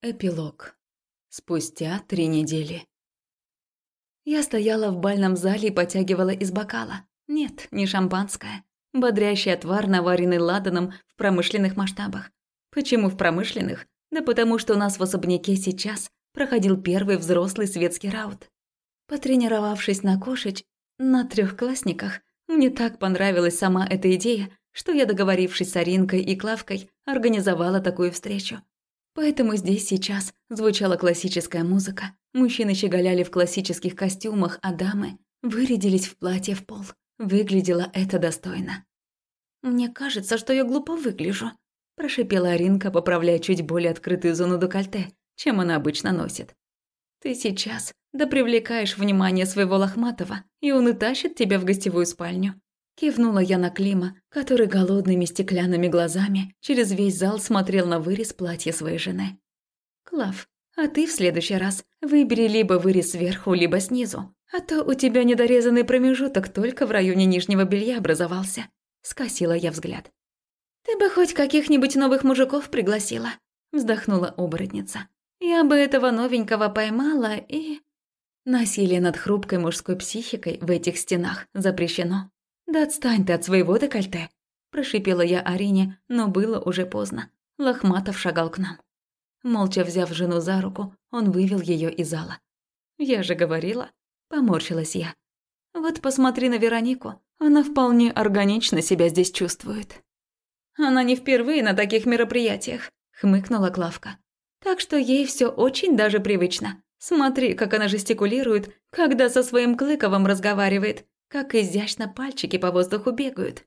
Эпилог. Спустя три недели. Я стояла в бальном зале и потягивала из бокала. Нет, не шампанское. Бодрящий отвар, наваренный ладаном в промышленных масштабах. Почему в промышленных? Да потому что у нас в особняке сейчас проходил первый взрослый светский раут. Потренировавшись на кошеч, на трехклассниках, мне так понравилась сама эта идея, что я, договорившись с Аринкой и Клавкой, организовала такую встречу. Поэтому здесь сейчас звучала классическая музыка. Мужчины щеголяли в классических костюмах, а дамы вырядились в платье в пол. Выглядело это достойно. «Мне кажется, что я глупо выгляжу», – прошипела Аринка, поправляя чуть более открытую зону декольте, чем она обычно носит. «Ты сейчас да привлекаешь внимание своего лохматого, и он и тащит тебя в гостевую спальню. Кивнула я на Клима, который голодными стеклянными глазами через весь зал смотрел на вырез платья своей жены. «Клав, а ты в следующий раз выбери либо вырез сверху, либо снизу, а то у тебя недорезанный промежуток только в районе нижнего белья образовался», – скосила я взгляд. «Ты бы хоть каких-нибудь новых мужиков пригласила», – вздохнула оборотница. «Я бы этого новенького поймала и...» Насилие над хрупкой мужской психикой в этих стенах запрещено. «Да отстань ты от своего декольте!» – прошипела я Арине, но было уже поздно. Лохматов шагал к нам. Молча взяв жену за руку, он вывел ее из зала. «Я же говорила», – поморщилась я. «Вот посмотри на Веронику, она вполне органично себя здесь чувствует». «Она не впервые на таких мероприятиях», – хмыкнула Клавка. «Так что ей все очень даже привычно. Смотри, как она жестикулирует, когда со своим Клыковым разговаривает. Как изящно пальчики по воздуху бегают.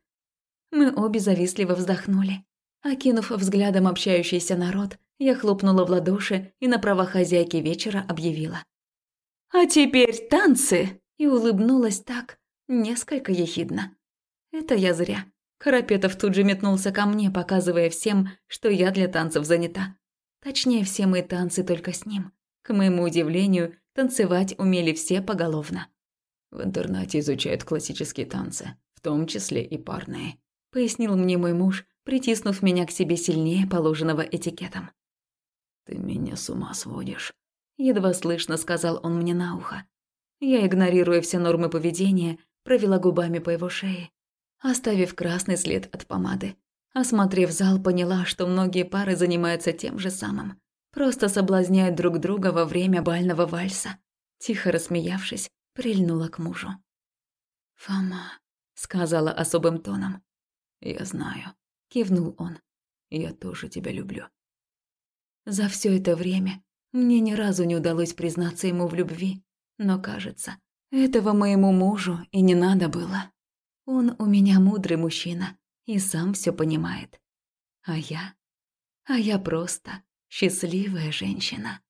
Мы обе завистливо вздохнули. Окинув взглядом общающийся народ, я хлопнула в ладоши и на правах хозяйки вечера объявила. «А теперь танцы!» и улыбнулась так, несколько ехидно. Это я зря. Карапетов тут же метнулся ко мне, показывая всем, что я для танцев занята. Точнее, все мои танцы только с ним. К моему удивлению, танцевать умели все поголовно. В интернате изучают классические танцы, в том числе и парные», – пояснил мне мой муж, притиснув меня к себе сильнее положенного этикетом. «Ты меня с ума сводишь», – едва слышно сказал он мне на ухо. Я, игнорируя все нормы поведения, провела губами по его шее, оставив красный след от помады. Осмотрев зал, поняла, что многие пары занимаются тем же самым. Просто соблазняют друг друга во время бального вальса. Тихо рассмеявшись, прильнула к мужу. «Фома», — сказала особым тоном. «Я знаю», — кивнул он. «Я тоже тебя люблю». За все это время мне ни разу не удалось признаться ему в любви, но, кажется, этого моему мужу и не надо было. Он у меня мудрый мужчина и сам все понимает. А я? А я просто счастливая женщина.